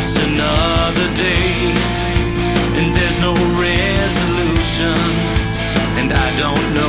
just another day, and there's no resolution, and I don't know.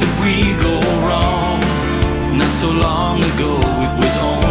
did we go wrong? Not so long ago, it was only.